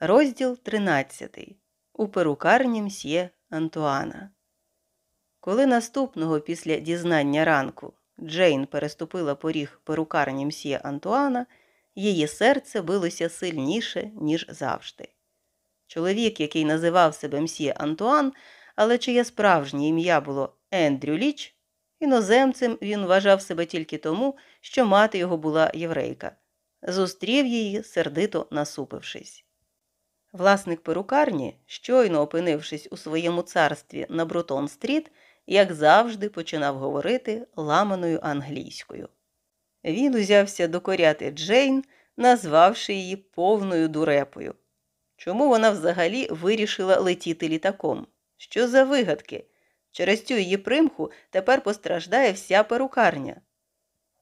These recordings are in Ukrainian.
Розділ 13. У перукарні мсьє Антуана. Коли наступного після дізнання ранку Джейн переступила поріг перукарні мсьє Антуана, її серце билося сильніше, ніж завжди. Чоловік, який називав себе мсьє Антуан, але чиє справжнє ім'я було Ендрю Ліч, іноземцем він вважав себе тільки тому, що мати його була єврейка, зустрів її, сердито насупившись. Власник перукарні, щойно опинившись у своєму царстві на Брутон-стріт, як завжди починав говорити ламаною англійською. Він узявся докоряти Джейн, назвавши її повною дурепою. Чому вона взагалі вирішила летіти літаком? Що за вигадки? Через цю її примху тепер постраждає вся перукарня.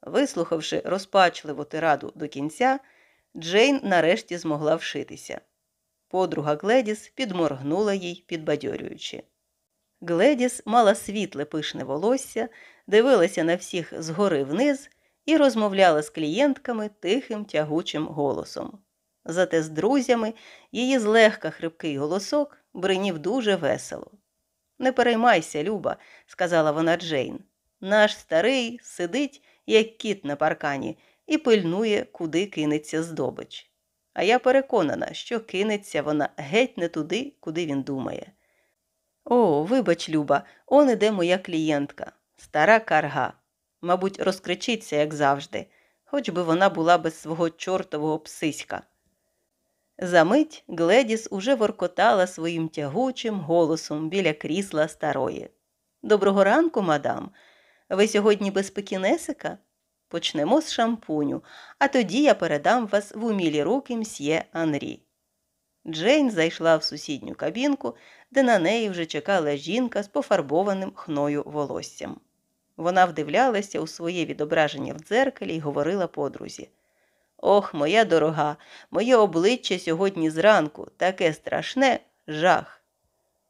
Вислухавши розпачливу тираду до кінця, Джейн нарешті змогла вшитися. Подруга Гледіс підморгнула їй, підбадьорюючи. Гледіс мала світле пишне волосся, дивилася на всіх згори вниз і розмовляла з клієнтками тихим тягучим голосом. Зате з друзями її злегка хрипкий голосок бринів дуже весело. Не переймайся, Люба, сказала вона Джейн. Наш старий сидить, як кіт на паркані, і пильнує, куди кинеться здобич. А я переконана, що кинеться вона геть не туди, куди він думає. О, вибач, Люба, он іде моя клієнтка, стара карга. Мабуть, розкричиться, як завжди, хоч би вона була без свого чортового псиська. Замить Гледіс уже воркотала своїм тягучим голосом біля крісла старої. Доброго ранку, мадам. Ви сьогодні без пекінесика? Почнемо з шампуню, а тоді я передам вас в умілі руки мсьє Анрі. Джейн зайшла в сусідню кабінку, де на неї вже чекала жінка з пофарбованим хною волоссям. Вона вдивлялася у своє відображення в дзеркалі і говорила подрузі. Ох, моя дорога, моє обличчя сьогодні зранку таке страшне жах.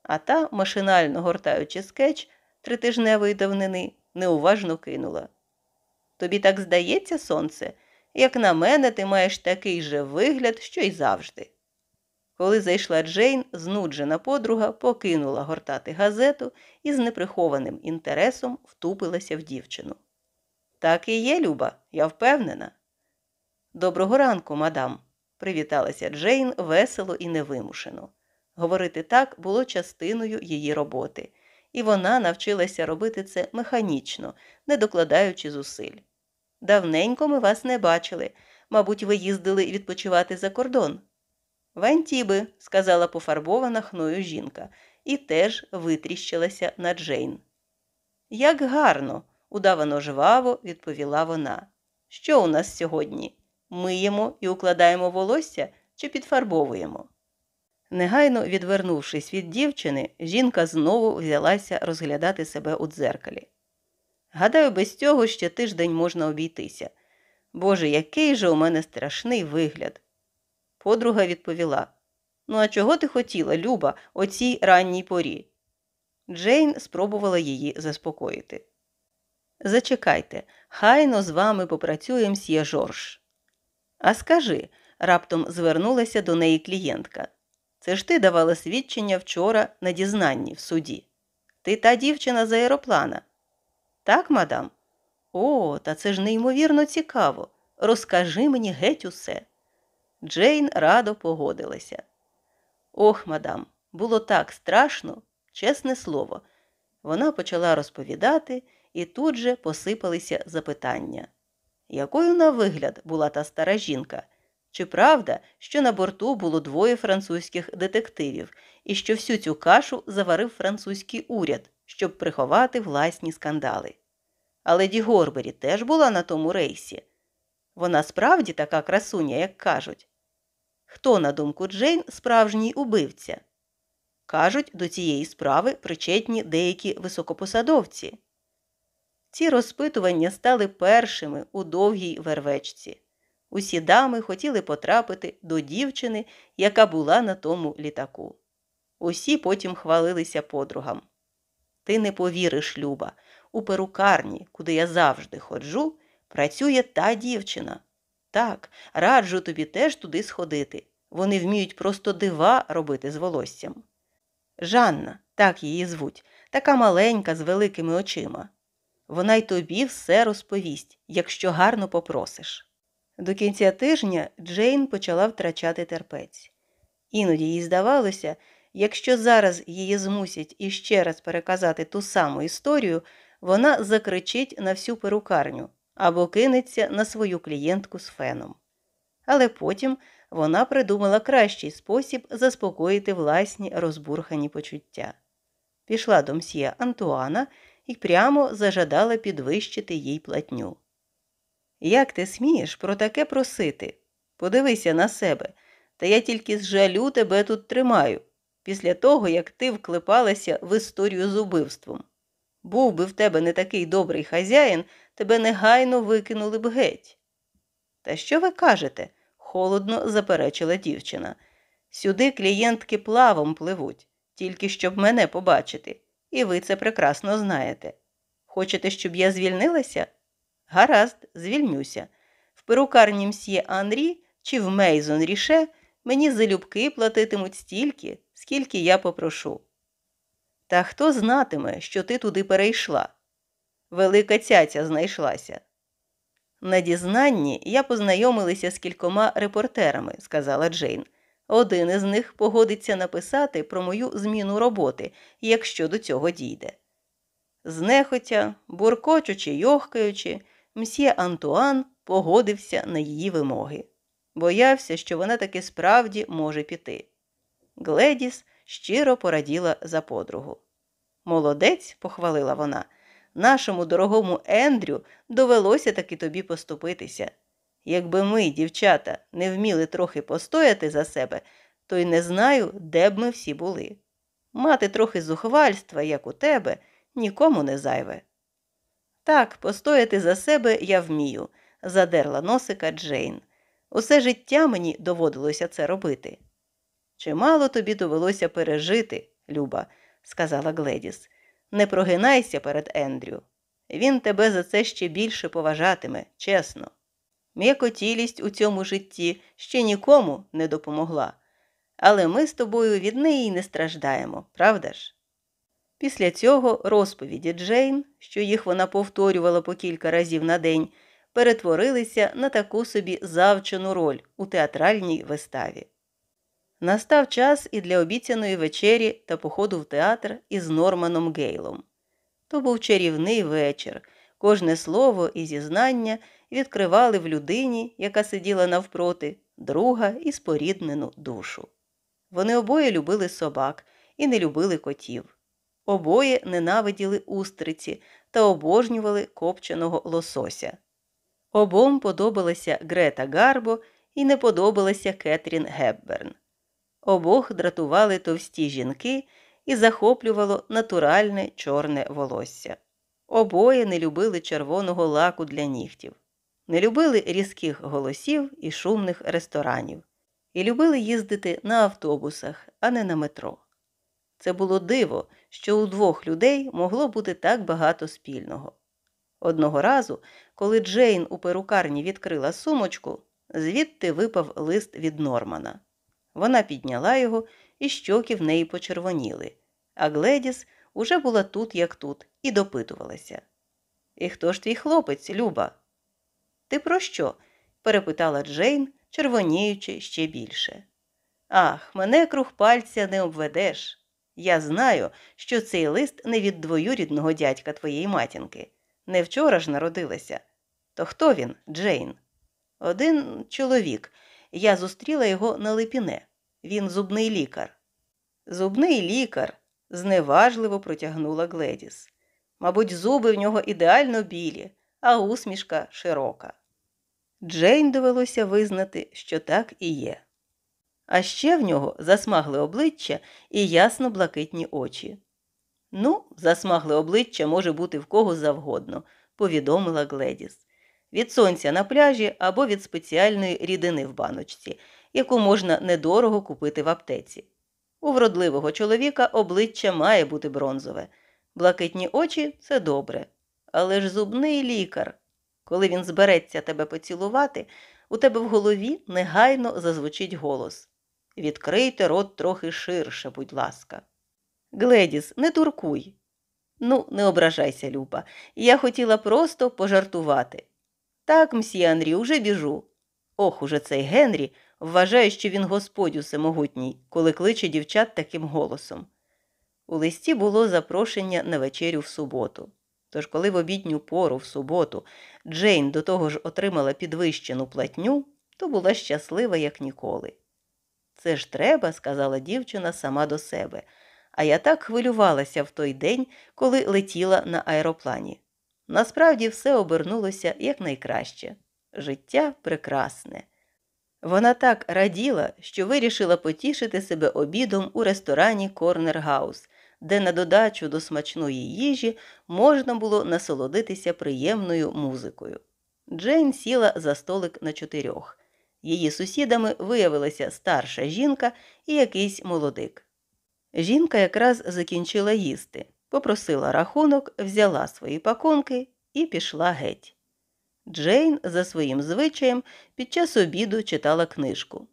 А та, машинально гортаючи скетч тритижневої давнини, неуважно кинула. Тобі так здається, сонце, як на мене, ти маєш такий же вигляд, що й завжди. Коли зайшла Джейн, знуджена подруга покинула гортати газету і з неприхованим інтересом втупилася в дівчину. Так і є, Люба, я впевнена. Доброго ранку, мадам, привіталася Джейн весело і невимушено. Говорити так було частиною її роботи, і вона навчилася робити це механічно, не докладаючи зусиль. Давненько ми вас не бачили. Мабуть, ви їздили відпочивати за кордон. В сказала пофарбована хною жінка, і теж витріщилася на Джейн. Як гарно, удавано жваво відповіла вона. Що у нас сьогодні? Миємо і укладаємо волосся чи підфарбовуємо? Негайно відвернувшись від дівчини, жінка знову взялася розглядати себе у дзеркалі. Гадаю, без цього ще тиждень можна обійтися. Боже, який же у мене страшний вигляд. Подруга відповіла Ну, а чого ти хотіла, Люба, о цій ранній порі? Джейн спробувала її заспокоїти. Зачекайте, хайно з вами попрацює мсьє Жорж. А скажи, раптом звернулася до неї клієнтка. Це ж ти давала свідчення вчора на дізнанні в суді. Ти та дівчина з аероплана. Так, мадам? О, та це ж неймовірно цікаво. Розкажи мені геть усе. Джейн радо погодилася. Ох, мадам, було так страшно, чесне слово. Вона почала розповідати, і тут же посипалися запитання. Якою на вигляд була та стара жінка? Чи правда, що на борту було двоє французьких детективів і що всю цю кашу заварив французький уряд, щоб приховати власні скандали? Але Ді Горбері теж була на тому рейсі. Вона справді така красуня, як кажуть. Хто, на думку Джейн, справжній убивця? Кажуть, до цієї справи причетні деякі високопосадовці. Ці розпитування стали першими у довгій вервечці. Усі дами хотіли потрапити до дівчини, яка була на тому літаку. Усі потім хвалилися подругам. Ти не повіриш, Люба, у перукарні, куди я завжди ходжу, працює та дівчина. Так, раджу тобі теж туди сходити. Вони вміють просто дива робити з волоссям. Жанна, так її звуть, така маленька з великими очима. Вона й тобі все розповість, якщо гарно попросиш. До кінця тижня Джейн почала втрачати терпець. Іноді їй здавалося, якщо зараз її змусять іще раз переказати ту саму історію, вона закричить на всю перукарню або кинеться на свою клієнтку з феном. Але потім вона придумала кращий спосіб заспокоїти власні розбурхані почуття. Пішла до мсьє Антуана і прямо зажадала підвищити їй платню. Як ти смієш про таке просити? Подивися на себе, та я тільки з жалю тебе тут тримаю, після того, як ти вклепалася в історію з убивством. Був би в тебе не такий добрий хазяїн, тебе негайно викинули б геть. Та що ви кажете? холодно заперечила дівчина. Сюди клієнтки плавом пливуть, тільки щоб мене побачити, і ви це прекрасно знаєте. Хочете, щоб я звільнилася? Гаразд, звільнюся. В перукарні мсьє Анрі чи в Мейзон Ріше мені залюбки платитимуть стільки, скільки я попрошу. Та хто знатиме, що ти туди перейшла? Велика цяця знайшлася. На дізнанні я познайомилася з кількома репортерами, сказала Джейн. Один із них погодиться написати про мою зміну роботи, якщо до цього дійде. Знехотя, буркочучи й мсьє Антуан погодився на її вимоги. Боявся, що вона таки справді може піти. Гледіс щиро пораділа за подругу. Молодець, похвалила вона, нашому дорогому Ендрю довелося таки тобі поступитися. Якби ми, дівчата, не вміли трохи постояти за себе, то й не знаю, де б ми всі були. Мати трохи зухвальства, як у тебе, нікому не зайве. Так, постояти за себе я вмію, задерла носика Джейн. Усе життя мені доводилося це робити. Чимало тобі довелося пережити, Люба, сказала Гледіс. Не прогинайся перед Ендрю. Він тебе за це ще більше поважатиме, чесно. М'якотілість у цьому житті ще нікому не допомогла, але ми з тобою від неї не страждаємо, правда ж? Після цього розповіді Джейн, що їх вона повторювала по кілька разів на день, перетворилися на таку собі завчену роль у театральній виставі. Настав час і для обіцяної вечері та походу в театр із Норманом Гейлом. То був чарівний вечір, кожне слово і зізнання відкривали в людині, яка сиділа навпроти, друга і споріднену душу. Вони обоє любили собак і не любили котів. Обоє ненавиділи устриці та обожнювали копченого лосося. Обом подобалася Грета Гарбо і не подобалася Кетрін Гепберн. Обох дратували товсті жінки і захоплювало натуральне чорне волосся. Обоє не любили червоного лаку для нігтів, не любили різких голосів і шумних ресторанів, і любили їздити на автобусах, а не на метро. Це було диво, що у двох людей могло бути так багато спільного. Одного разу, коли Джейн у перукарні відкрила сумочку, звідти випав лист від Нормана. Вона підняла його, і щоки в неї почервоніли, а Гледіс уже була тут, як тут, і допитувалася. І хто ж твій хлопець, Люба? Ти про що? перепитала Джейн, червоніючи ще більше. Ах, мене круг пальця не обведеш. Я знаю, що цей лист не від двоюрідного дядька твоєї матінки. Не вчора ж народилася. То хто він, Джейн? Один чоловік. Я зустріла його на липіне. Він зубний лікар. Зубний лікар, зневажливо протягнула Гледіс. Мабуть, зуби в нього ідеально білі, а усмішка широка. Джейн довелося визнати, що так і є. А ще в нього засмагле обличчя і ясно блакитні очі. Ну, засмагле обличчя може бути в кого завгодно, повідомила Гледіс. Від сонця на пляжі або від спеціальної рідини в баночці, яку можна недорого купити в аптеці. У вродливого чоловіка обличчя має бути бронзове. Блакитні очі це добре. Але ж зубний лікар. Коли він збереться тебе поцілувати, у тебе в голові негайно зазвучить голос Відкрийте рот трохи ширше, будь ласка. Гледіс, не дуркуй. Ну, не ображайся, Люба. Я хотіла просто пожартувати. Так, мсьє Андрі, уже біжу. Ох, уже цей Генрі вважає, що він господь усемогутній, коли кличе дівчат таким голосом. У листі було запрошення на вечерю в суботу. Тож, коли в обідню пору в суботу Джейн до того ж отримала підвищену платню, то була щаслива, як ніколи. Це ж треба, сказала дівчина сама до себе. А я так хвилювалася в той день, коли летіла на аероплані. Насправді все обернулося якнайкраще. Життя прекрасне. Вона так раділа, що вирішила потішити себе обідом у ресторані Корнер Гаус, де на додачу до смачної їжі можна було насолодитися приємною музикою. Джейн сіла за столик на чотирьох. Її сусідами виявилася старша жінка і якийсь молодик. Жінка якраз закінчила їсти, попросила рахунок, взяла свої пакунки і пішла геть. Джейн, за своїм звичаєм, під час обіду читала книжку.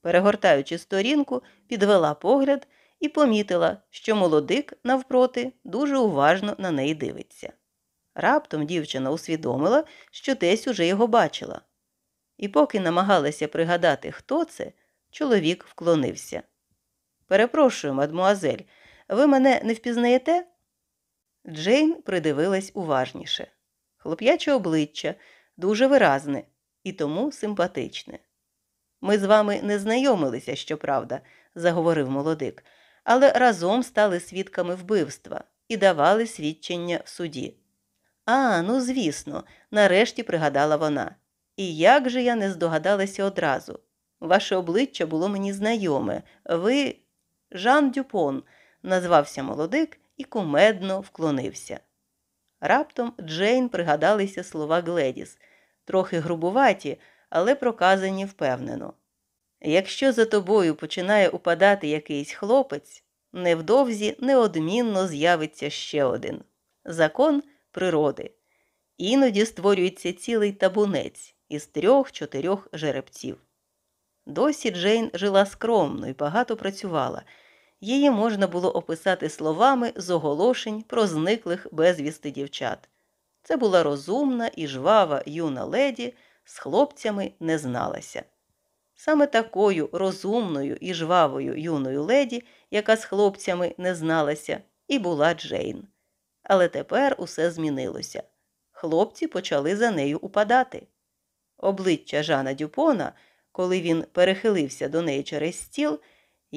Перегортаючи сторінку, підвела погляд і помітила, що молодик, навпроти, дуже уважно на неї дивиться. Раптом дівчина усвідомила, що десь уже його бачила. І поки намагалася пригадати, хто це, чоловік вклонився. Перепрошую, мадмуазель, ви мене не впізнаєте? Джейн придивилась уважніше. Хлоп'яче обличчя дуже виразне і тому симпатичне. Ми з вами не знайомилися, щоправда, заговорив молодик, але разом стали свідками вбивства і давали свідчення в суді. А, ну звісно, нарешті пригадала вона. І як же я не здогадалася одразу? Ваше обличчя було мені знайоме. Ви Жан Дюпон, назвався молодик і кумедно вклонився. Раптом Джейн пригадалися слова Гледіс, трохи грубуваті, але проказані впевнено. Якщо за тобою починає упадати якийсь хлопець, невдовзі неодмінно з'явиться ще один закон природи. Іноді створюється цілий табунець із трьох-чотирьох жеребців. Досі Джейн жила скромно і багато працювала. Її можна було описати словами з оголошень про зниклих безвісти дівчат. Це була розумна і жвава юна леді, з хлопцями не зналася. Саме такою розумною і жвавою юною леді, яка з хлопцями не зналася, і була Джейн. Але тепер усе змінилося. Хлопці почали за нею упадати. Обличчя Жана Дюпона, коли він перехилився до неї через стіл,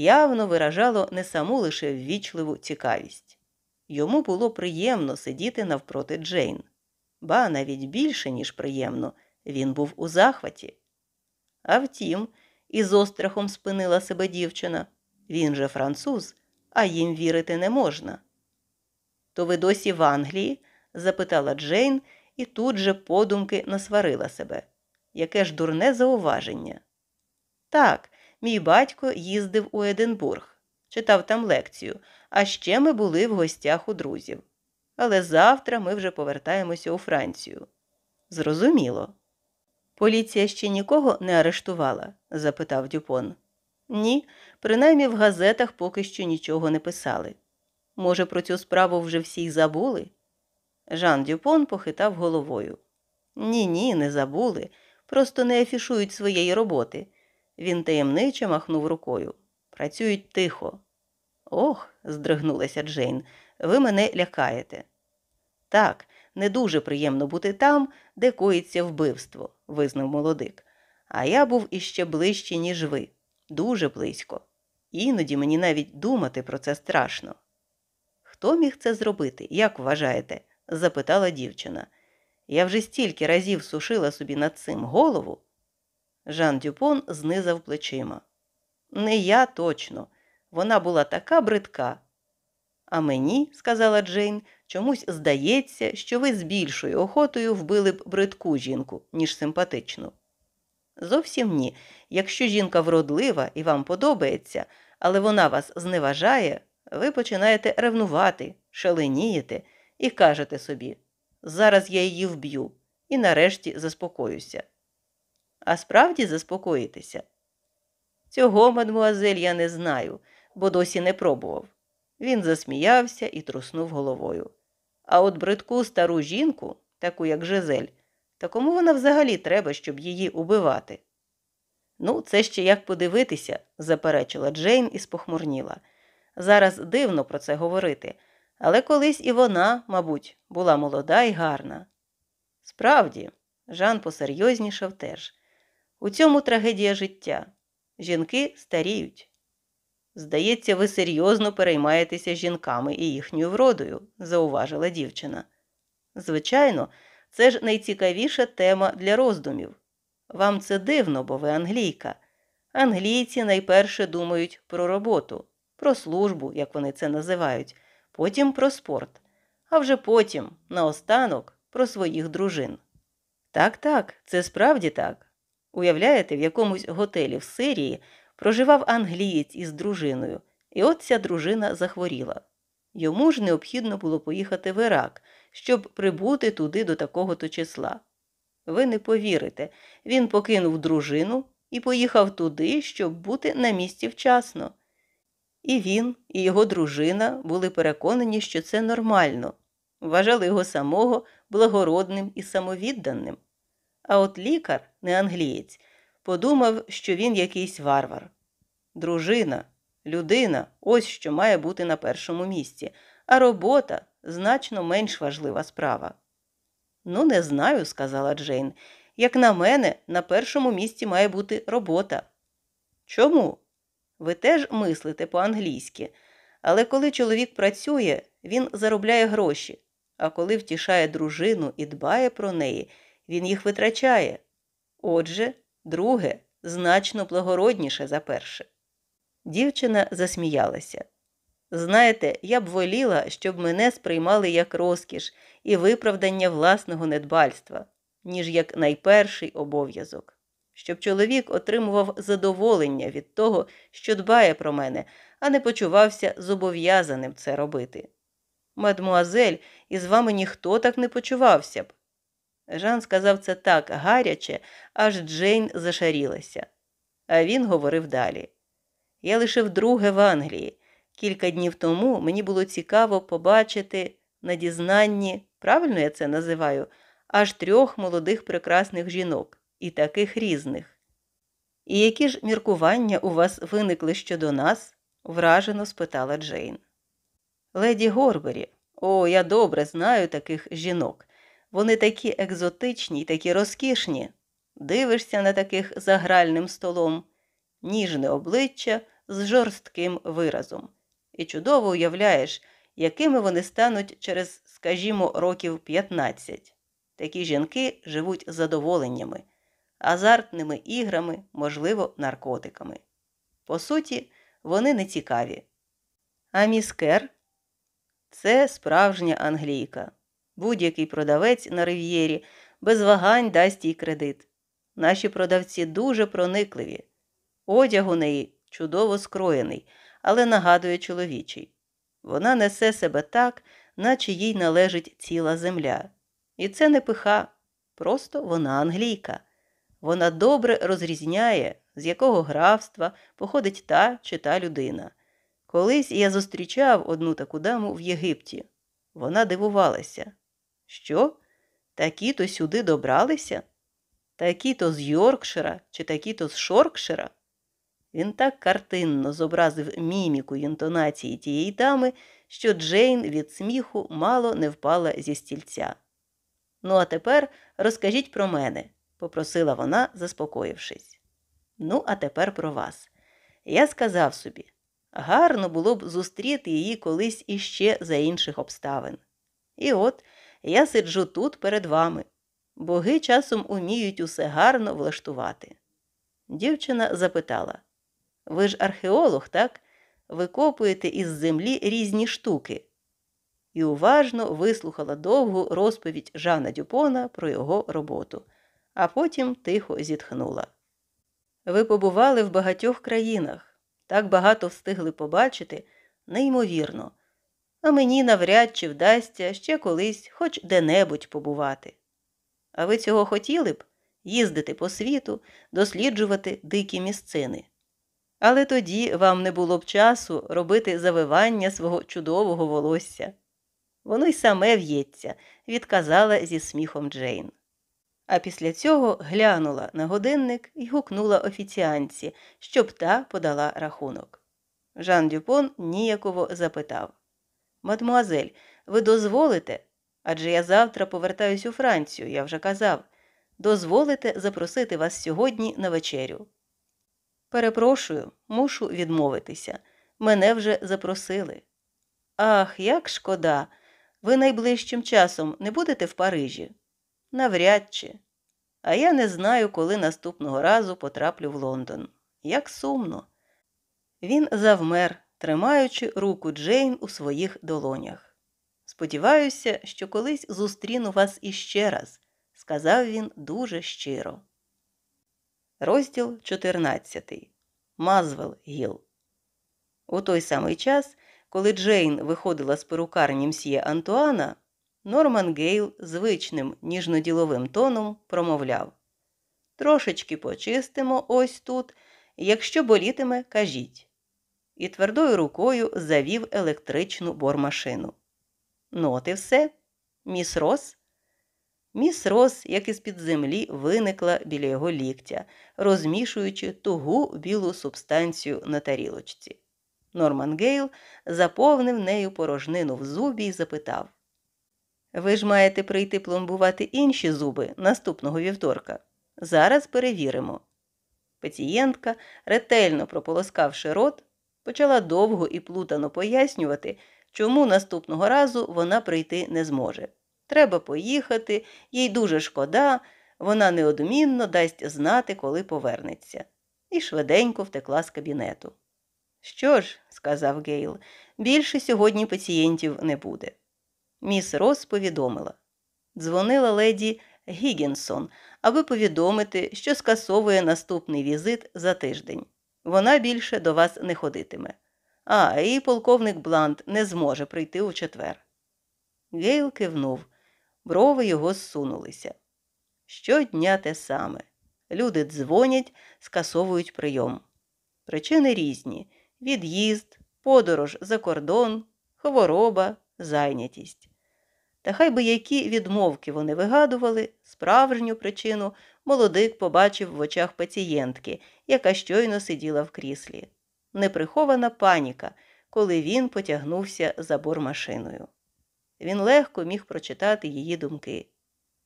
явно виражало не саму лише ввічливу цікавість. Йому було приємно сидіти навпроти Джейн, ба навіть більше, ніж приємно, він був у захваті. А втім, із острахом спинила себе дівчина. Він же француз, а їм вірити не можна. То ви досі в Англії? запитала Джейн і тут же подумки насварила себе. Яке ж дурне зауваження. Так, мій батько їздив у Единбург, читав там лекцію, а ще ми були в гостях у друзів. Але завтра ми вже повертаємося у Францію. Зрозуміло. Поліція ще нікого не арештувала? запитав Дюпон. Ні, принаймні в газетах поки що нічого не писали. Може, про цю справу вже всі й забули? Жан Дюпон похитав головою. Ні, ні, не забули, просто не афішують своєї роботи. Він таємниче махнув рукою. Працюють тихо. Ох, здригнулася Джейн, ви мене лякаєте. Так, не дуже приємно бути там, де коїться вбивство, визнав молодик. А я був іще ближче, ніж ви, дуже близько. Іноді мені навіть думати про це страшно. Хто міг це зробити, як вважаєте? запитала дівчина. Я вже стільки разів сушила собі над цим голову. Жан Дюпон знизав плечима. Не я точно. Вона була така бридка. А мені, сказала Джейн, чомусь здається, що ви з більшою охотою вбили б бридку жінку, ніж симпатичну. Зовсім ні. Якщо жінка вродлива і вам подобається, але вона вас зневажає, ви починаєте ревнувати, шаленієте і кажете собі зараз я її вб'ю і нарешті заспокоюся. А справді заспокоїтеся. Цього, мадмуазель, я не знаю, бо досі не пробував. Він засміявся і труснув головою. А от бридку стару жінку, таку як Жизель, та кому вона взагалі треба, щоб її убивати? Ну, це ще як подивитися, заперечила Джейн і спохмурніла. Зараз дивно про це говорити, але колись і вона, мабуть, була молода і гарна. Справді, Жан посерйознішав теж. У цьому трагедія життя. Жінки старіють. Здається, ви серйозно переймаєтеся жінками і їхньою вродою, зауважила дівчина. Звичайно, це ж найцікавіша тема для роздумів. Вам це дивно, бо ви англійка. Англійці найперше думають про роботу, про службу, як вони це називають, потім про спорт, а вже потім, наостанок, про своїх дружин. Так, так, це справді так. Уявляєте, в якомусь готелі в Сирії проживав англієць із дружиною, і от ця дружина захворіла. Йому ж необхідно було поїхати в Ірак, щоб прибути туди до такого то числа. Ви не повірите, він покинув дружину і поїхав туди, щоб бути на місці вчасно. І він, і його дружина були переконані, що це нормально, вважали його самого благородним і самовідданим. А от лікар, не англієць, подумав, що він якийсь варвар. Дружина, людина ось що має бути на першому місці, а робота значно менш важлива справа. Ну, не знаю, сказала Джейн. Як на мене, на першому місці має бути робота. Чому? Ви теж мислите по-англійськи, але коли чоловік працює, він заробляє гроші, а коли втішає дружину і дбає про неї, він їх витрачає. Отже, друге значно благородніше за перше. Дівчина засміялася. Знаєте, я б воліла, щоб мене сприймали як розкіш і виправдання власного недбальства, ніж як найперший обов'язок, щоб чоловік отримував задоволення від того, що дбає про мене, а не почувався зобов'язаним це робити. Мадмуазель, із вами ніхто так не почувався б. Жан сказав це так гаряче, аж Джейн зашарілася. А він говорив далі. Я лише вдруге в Англії. Кілька днів тому мені було цікаво побачити на дізнанні, правильно я це називаю, аж трьох молодих прекрасних жінок і таких різних. І які ж міркування у вас виникли щодо нас? вражено спитала Джейн. Леді Горбері, о, я добре знаю таких жінок. Вони такі екзотичні й такі розкішні. Дивишся на таких за гральним столом, ніжне обличчя з жорстким виразом. І чудово уявляєш, якими вони стануть через, скажімо, років 15. Такі жінки живуть задоволеннями, азартними іграми, можливо, наркотиками. По суті, вони не цікаві. А міскер це справжня англійка. Будь-який продавець на рив'єрі без вагань дасть їй кредит. Наші продавці дуже проникливі. Одяг у неї чудово скроєний, але нагадує чоловічий. Вона несе себе так, наче їй належить ціла земля. І це не пиха, просто вона англійка. Вона добре розрізняє, з якого графства походить та чи та людина. Колись я зустрічав одну таку даму в Єгипті. Вона дивувалася. Що? Такі то сюди добралися? Такі то з Йоркшира чи такі то з Шоркшира? Він так картинно зобразив міміку й інтонації тієї дами, що Джейн від сміху мало не впала зі стільця. Ну, а тепер розкажіть про мене, попросила вона, заспокоївшись. Ну, а тепер про вас. Я сказав собі гарно було б зустріти її колись іще за інших обставин. І от я сиджу тут перед вами. Боги часом уміють усе гарно влаштувати. Дівчина запитала Ви ж археолог, так? Викопуєте із землі різні штуки. І уважно вислухала довгу розповідь Жана Дюпона про його роботу, а потім тихо зітхнула. Ви побували в багатьох країнах, так багато встигли побачити, неймовірно а мені навряд чи вдасться ще колись хоч де-небудь побувати. А ви цього хотіли б їздити по світу, досліджувати дикі місцини? Але тоді вам не було б часу робити завивання свого чудового волосся. Воно й саме в'ється, відказала зі сміхом Джейн. А після цього глянула на годинник і гукнула офіціанці, щоб та подала рахунок. Жан Дюпон ніяково запитав Мадмуазель, ви дозволите? Адже я завтра повертаюсь у Францію, я вже казав. Дозволите запросити вас сьогодні на вечерю. Перепрошую, мушу відмовитися. Мене вже запросили. Ах, як шкода. Ви найближчим часом не будете в Парижі? Навряд чи. А я не знаю, коли наступного разу потраплю в Лондон. Як сумно. Він завмер, тримаючи руку Джейн у своїх долонях. Сподіваюся, що колись зустріну вас іще раз, сказав він дуже щиро. Розділ 14. Мазвел Гіл. У той самий час, коли Джейн виходила з перукарні мсьє Антуана, Норман Гейл звичним ніжноділовим тоном промовляв Трошечки почистимо ось тут, якщо болітиме, кажіть. І твердою рукою завів електричну бормашину. Ну, от і все, міс Рос. Міс Рос, як із під землі, виникла біля його ліктя, розмішуючи тугу білу субстанцію на тарілочці. Норман Гейл заповнив нею порожнину в зубі і запитав Ви ж маєте прийти пломбувати інші зуби наступного вівторка. Зараз перевіримо. Пацієнтка, ретельно прополоскавши рот, почала довго і плутано пояснювати, чому наступного разу вона прийти не зможе. Треба поїхати, їй дуже шкода, вона неодмінно дасть знати, коли повернеться, і швиденько втекла з кабінету. Що ж, сказав Гейл, більше сьогодні пацієнтів не буде. Міс Рос повідомила. Дзвонила леді Гігінсон, аби повідомити, що скасовує наступний візит за тиждень. Вона більше до вас не ходитиме. А, і полковник Блант не зможе прийти у четвер. Гейл кивнув, брови його зсунулися. Щодня те саме. Люди дзвонять, скасовують прийом. Причини різні від'їзд, подорож за кордон, хвороба, зайнятість. Та хай би які відмовки вони вигадували, справжню причину молодик побачив в очах пацієнтки, яка щойно сиділа в кріслі. Неприхована паніка, коли він потягнувся за бормашиною. Він легко міг прочитати її думки.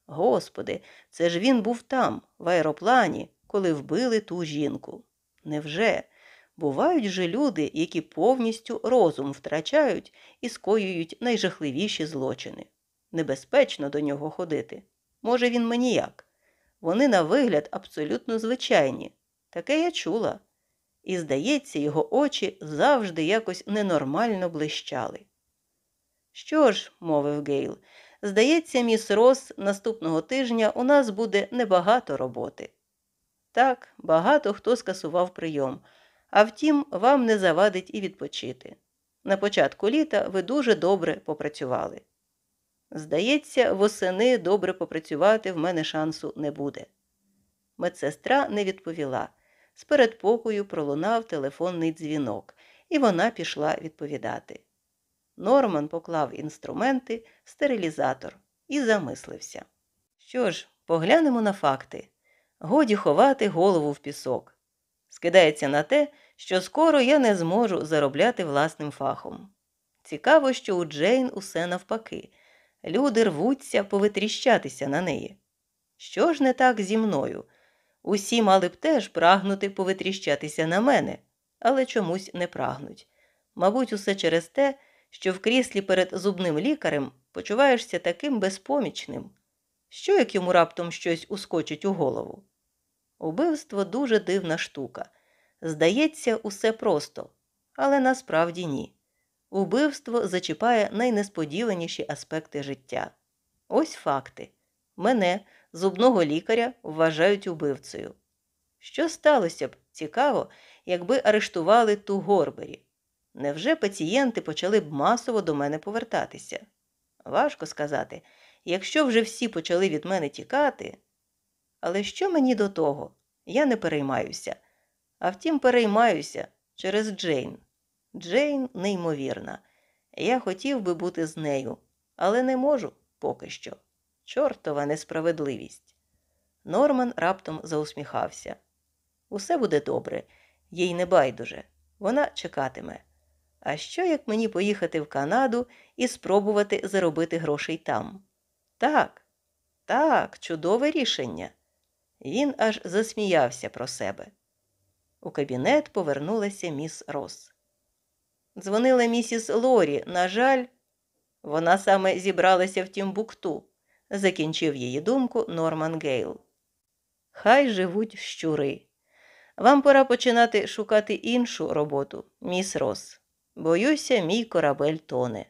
Господи, це ж він був там, в аероплані, коли вбили ту жінку. Невже? Бувають же люди, які повністю розум втрачають і скоюють найжахливіші злочини. Небезпечно до нього ходити. Може, він маніяк. Вони, на вигляд, абсолютно звичайні. Таке я чула. І, здається, його очі завжди якось ненормально блищали. Що ж, мовив Гейл, здається, міс Рос, наступного тижня у нас буде небагато роботи. Так, багато хто скасував прийом, а втім, вам не завадить і відпочити. На початку літа ви дуже добре попрацювали. Здається, восени добре попрацювати в мене шансу не буде. Медсестра не відповіла. З передпокою пролунав телефонний дзвінок, і вона пішла відповідати. Норман поклав інструменти стерилізатор і замислився. Що ж, поглянемо на факти. Годі ховати голову в пісок. Скидається на те, що скоро я не зможу заробляти власним фахом. Цікаво, що у Джейн усе навпаки. Люди рвуться повитріщатися на неї. Що ж не так зі мною? Усі мали б теж прагнути повитріщатися на мене, але чомусь не прагнуть. Мабуть, усе через те, що в кріслі перед зубним лікарем почуваєшся таким безпомічним. Що як йому раптом щось ускочить у голову? Убивство дуже дивна штука. Здається, усе просто, але насправді ні. Убивство зачіпає найнесподіваніші аспекти життя. Ось факти. Мене, зубного лікаря, вважають убивцею. Що сталося б, цікаво, якби арештували ту Горбері? Невже пацієнти почали б масово до мене повертатися? Важко сказати, якщо вже всі почали від мене тікати. Але що мені до того? Я не переймаюся. А втім, переймаюся через Джейн. Джейн неймовірна. Я хотів би бути з нею, але не можу поки що. Чортова несправедливість. Норман раптом заусміхався. Усе буде добре, їй не байдуже. Вона чекатиме. А що як мені поїхати в Канаду і спробувати заробити грошей там? Так, так, чудове рішення. Він аж засміявся про себе. У кабінет повернулася міс Рос. Дзвонила місіс Лорі, на жаль, вона саме зібралася в Тімбукту, закінчив її думку Норман Гейл. Хай живуть щури. Вам пора починати шукати іншу роботу, міс Рос. Боюся, мій корабель тоне.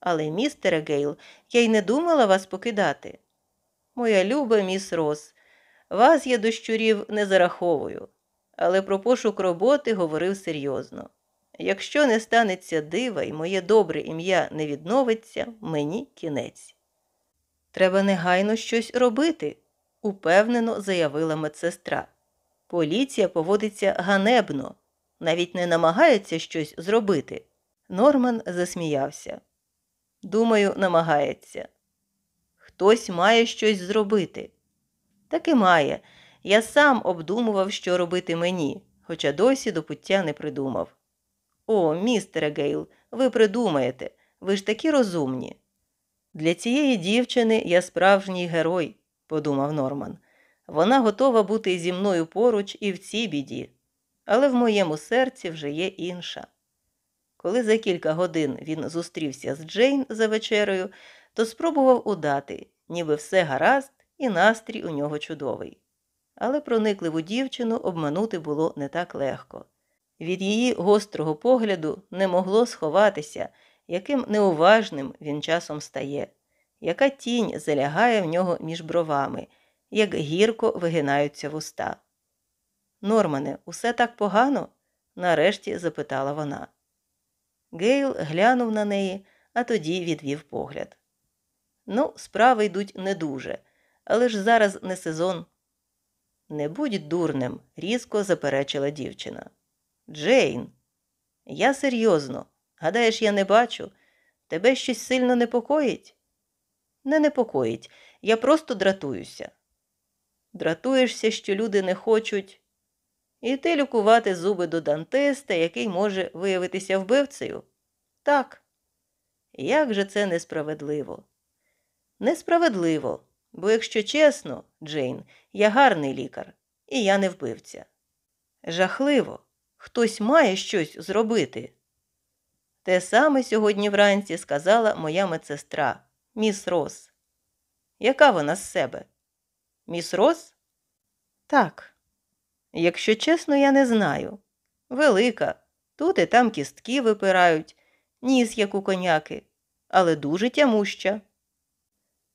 Але, містере Гейл, я й не думала вас покидати. Моя люба міс Рос, вас я до щурів не зараховую, але про пошук роботи говорив серйозно. Якщо не станеться дива і моє добре ім'я не відновиться, мені кінець. Треба негайно щось робити, упевнено заявила медсестра. Поліція поводиться ганебно, навіть не намагається щось зробити. Норман засміявся. Думаю, намагається. Хтось має щось зробити. Таки має. Я сам обдумував, що робити мені, хоча досі до пуття не придумав. О, містере Гейл, ви придумаєте, ви ж такі розумні. Для цієї дівчини я справжній герой, подумав Норман. Вона готова бути зі мною поруч і в цій біді, але в моєму серці вже є інша. Коли за кілька годин він зустрівся з Джейн за вечерею, то спробував удати, ніби все гаразд, і настрій у нього чудовий. Але проникливу дівчину обманути було не так легко. Від її гострого погляду не могло сховатися, яким неуважним він часом стає, яка тінь залягає в нього між бровами, як гірко вигинаються вуста. Нормане, усе так погано? нарешті запитала вона. Гейл глянув на неї, а тоді відвів погляд. Ну, справи йдуть не дуже, але ж зараз не сезон. Не будь дурним, різко заперечила дівчина. Джейн, я серйозно. Гадаєш, я не бачу. Тебе щось сильно непокоїть? Не непокоїть, я просто дратуюся. Дратуєшся, що люди не хочуть іти лікувати зуби до дантиста, який може виявитися вбивцею? Так. Як же це несправедливо? Несправедливо, бо, якщо чесно, Джейн, я гарний лікар, і я не вбивця. Жахливо, хтось має щось зробити. Те саме сьогодні вранці сказала моя медсестра, міс Рос. Яка вона з себе? Міс Рос? Так. Якщо чесно, я не знаю. Велика. Тут і там кістки випирають, ніс, як у коняки, але дуже тямуща.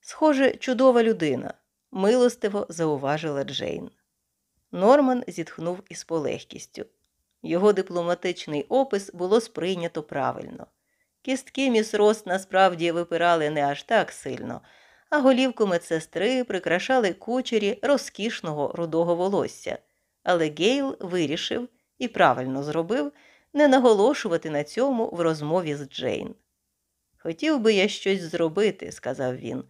Схоже, чудова людина, милостиво зауважила Джейн. Норман зітхнув із полегкістю. Його дипломатичний опис було сприйнято правильно. Кістки міс Рост насправді випирали не аж так сильно, а голівку медсестри прикрашали кучері розкішного рудого волосся. Але Гейл вирішив і правильно зробив не наголошувати на цьому в розмові з Джейн. Хотів би я щось зробити, сказав він.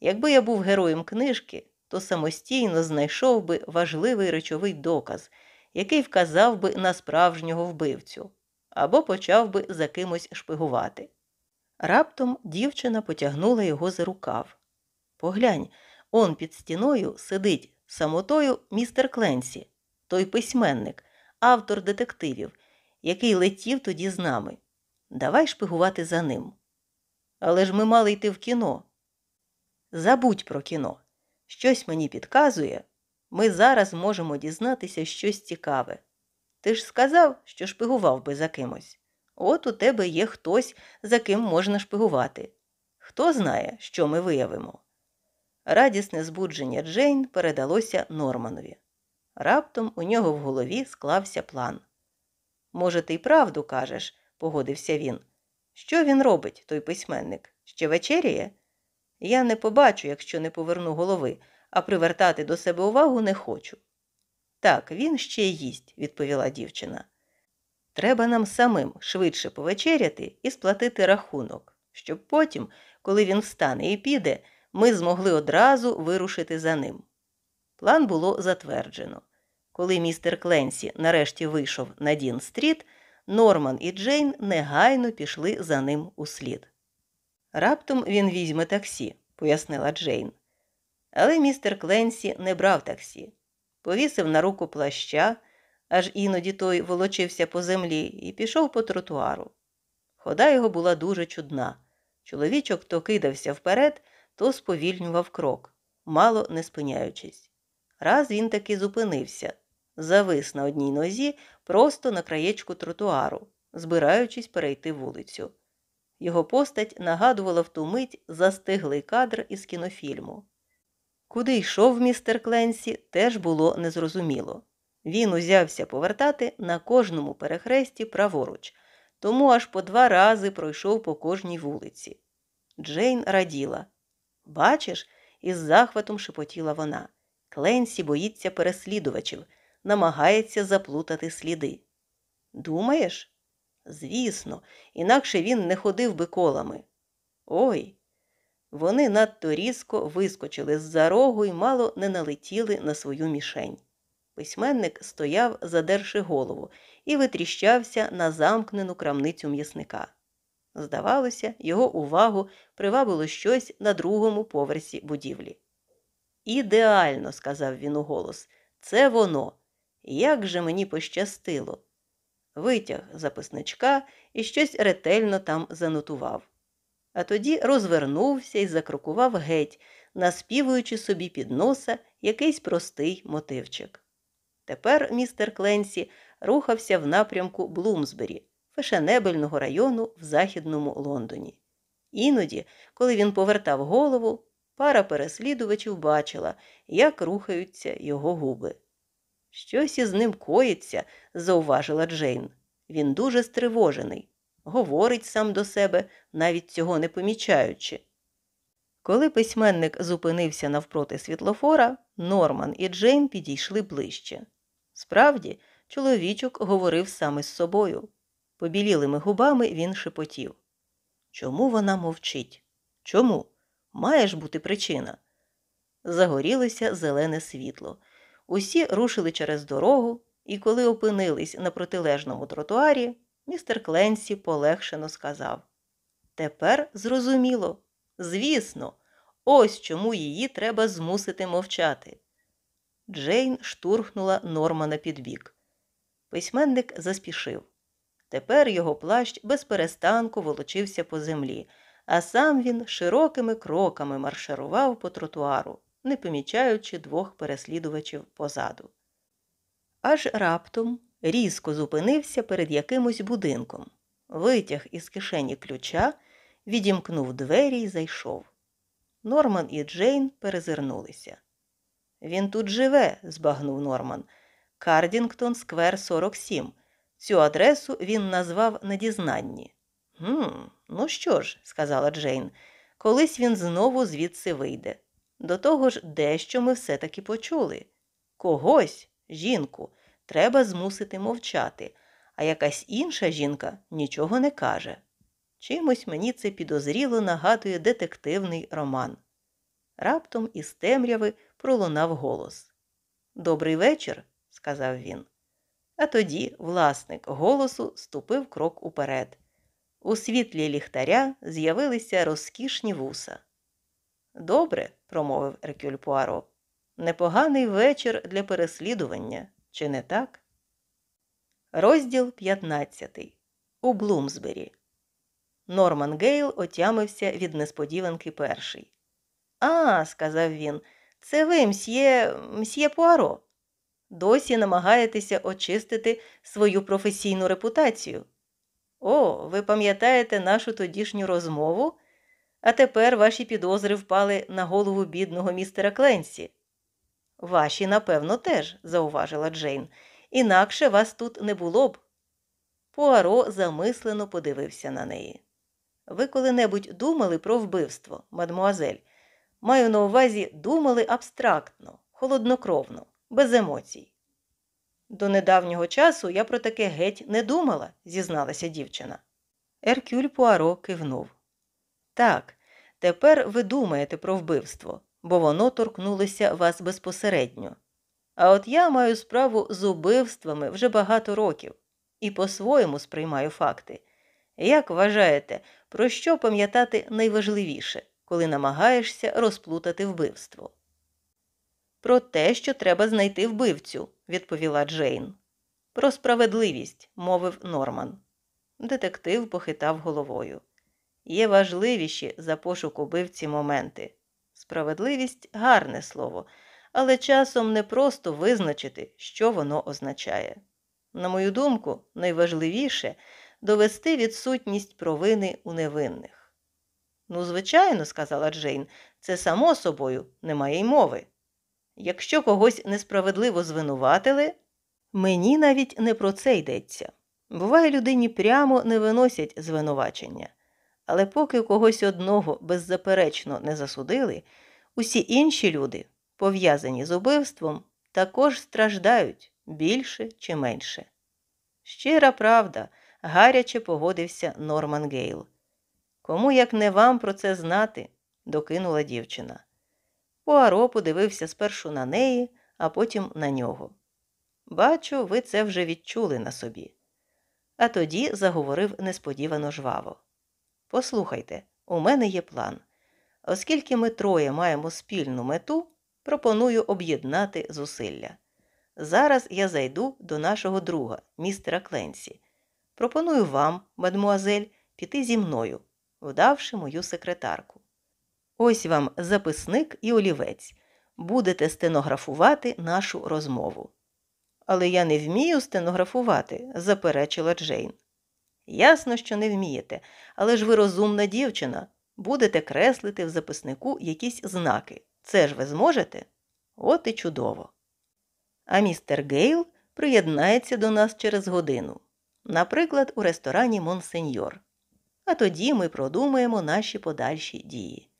Якби я був героєм книжки, то самостійно знайшов би важливий речовий доказ, який вказав би на справжнього вбивцю, або почав би за кимось шпигувати. Раптом дівчина потягнула його за рукав. Поглянь, он під стіною сидить самотою містер Кленсі, той письменник, автор детективів, який летів тоді з нами. Давай шпигувати за ним. Але ж ми мали йти в кіно. Забудь про кіно. Щось мені підказує, ми зараз можемо дізнатися щось цікаве. Ти ж сказав, що шпигував би за кимось. От у тебе є хтось, за ким можна шпигувати. Хто знає, що ми виявимо. Радісне збудження Джейн передалося Норманові. Раптом у нього в голові склався план. Може, ти й правду кажеш, погодився він. Що він робить, той письменник? Ще вечеряє? Я не побачу, якщо не поверну голови, а привертати до себе увагу не хочу. Так, він ще їсть, відповіла дівчина. Треба нам самим швидше повечеряти і сплатити рахунок, щоб потім, коли він встане і піде, ми змогли одразу вирушити за ним. План було затверджено. Коли містер Кленсі нарешті вийшов на Дін стріт, Норман і Джейн негайно пішли за ним у слід. Раптом він візьме таксі, пояснила Джейн. Але містер Кленсі не брав таксі, повісив на руку плаща, аж іноді той волочився по землі і пішов по тротуару. Хода його була дуже чудна. Чоловічок то кидався вперед, то сповільнював крок, мало не спиняючись. Раз він таки зупинився, завис на одній нозі просто на краєчку тротуару, збираючись перейти вулицю. Його постать нагадувала в ту мить застиглий кадр із кінофільму. Куди йшов містер Кленсі, теж було незрозуміло. Він узявся повертати на кожному перехресті праворуч, тому аж по два рази пройшов по кожній вулиці. Джейн раділа. Бачиш, із захватом шепотіла вона. Кленсі боїться переслідувачів, намагається заплутати сліди. Думаєш? Звісно, інакше він не ходив би колами. Ой. Вони надто різко вискочили з за рогу і мало не налетіли на свою мішень. Письменник стояв, задерши голову, і витріщався на замкнену крамницю м'ясника. Здавалося, його увагу привабило щось на другому поверсі будівлі. Ідеально, сказав він уголос, це воно. Як же мені пощастило. Витяг записничка і щось ретельно там занотував. А тоді розвернувся і закрокував геть, наспівуючи собі під носа якийсь простий мотивчик. Тепер містер Кленсі рухався в напрямку Блумсбері, фешенебельного району в Західному Лондоні. Іноді, коли він повертав голову, пара переслідувачів бачила, як рухаються його губи. Щось із ним коїться, зауважила Джейн. Він дуже стривожений, говорить сам до себе, навіть цього не помічаючи. Коли письменник зупинився навпроти світлофора, Норман і Джейн підійшли ближче. Справді, чоловічок говорив саме з собою. Побілілими губами він шепотів. Чому вона мовчить? Чому? Має ж бути причина. Загорілося зелене світло. Усі рушили через дорогу, і коли опинились на протилежному тротуарі, містер Кленсі полегшено сказав Тепер зрозуміло. Звісно, ось чому її треба змусити мовчати. Джейн штурхнула Нормана під бік. Письменник заспішив. Тепер його плащ без перестанку волочився по землі, а сам він широкими кроками марширував по тротуару, не помічаючи двох переслідувачів позаду. Аж раптом різко зупинився перед якимось будинком, витяг із кишені ключа, відімкнув двері і зайшов. Норман і Джейн перезирнулися. Він тут живе, збагнув Норман. Кардінгтон Сквер 47. Цю адресу він назвав на дізнанні. «Гм, ну що ж, сказала Джейн, колись він знову звідси вийде. До того ж, дещо ми все-таки почули. Когось, жінку, треба змусити мовчати, а якась інша жінка нічого не каже. Чимось мені це підозріло нагадує детективний роман. Раптом із темряви пролунав голос. Добрий вечір, сказав він. А тоді власник голосу ступив крок уперед. У світлі ліхтаря з'явилися розкішні вуса. Добре, промовив Еркюль Пуаро. Непоганий вечір для переслідування, чи не так? Розділ 15. У Блумсбері. Норман Гейл отямився від несподіванки перший. А, сказав він, це ви, мсьє, мсьє Пуаро. Досі намагаєтеся очистити свою професійну репутацію. О, ви пам'ятаєте нашу тодішню розмову? А тепер ваші підозри впали на голову бідного містера Кленсі. Ваші, напевно, теж, зауважила Джейн, інакше вас тут не було б. Пуаро замислено подивився на неї. Ви коли-небудь думали про вбивство, мадмуазель? Маю на увазі думали абстрактно, холоднокровно, без емоцій. До недавнього часу я про таке геть не думала, зізналася дівчина. Еркюль Пуаро кивнув. Так, тепер ви думаєте про вбивство, бо воно торкнулося вас безпосередньо. А от я маю справу з убивствами вже багато років і по-своєму сприймаю факти. Як вважаєте, про що пам'ятати найважливіше, коли намагаєшся розплутати вбивство? Про те, що треба знайти вбивцю, відповіла Джейн. Про справедливість, мовив Норман. Детектив похитав головою. Є важливіші за пошук убивці моменти. Справедливість гарне слово, але часом не просто визначити, що воно означає. На мою думку, найважливіше довести відсутність провини у невинних. Ну, звичайно, сказала Джейн, це само собою немає й мови. Якщо когось несправедливо звинуватили, мені навіть не про це йдеться. Буває, людині прямо не виносять звинувачення, але поки когось одного беззаперечно не засудили, усі інші люди, пов'язані з убивством, також страждають більше чи менше. Щира правда, гаряче погодився Норман Гейл. Кому як не вам про це знати, докинула дівчина. Пуаро подивився спершу на неї, а потім на нього. Бачу, ви це вже відчули на собі. А тоді заговорив несподівано жваво. Послухайте, у мене є план. Оскільки ми троє маємо спільну мету, пропоную об'єднати зусилля. Зараз я зайду до нашого друга, містера Кленсі. Пропоную вам, мадмуазель, піти зі мною, вдавши мою секретарку. Ось вам записник і олівець. Будете стенографувати нашу розмову. Але я не вмію стенографувати, заперечила Джейн. Ясно, що не вмієте, але ж ви розумна дівчина. Будете креслити в записнику якісь знаки. Це ж ви зможете? От і чудово. А містер Гейл приєднається до нас через годину, наприклад, у ресторані Монсеньор. А тоді ми продумаємо наші подальші дії.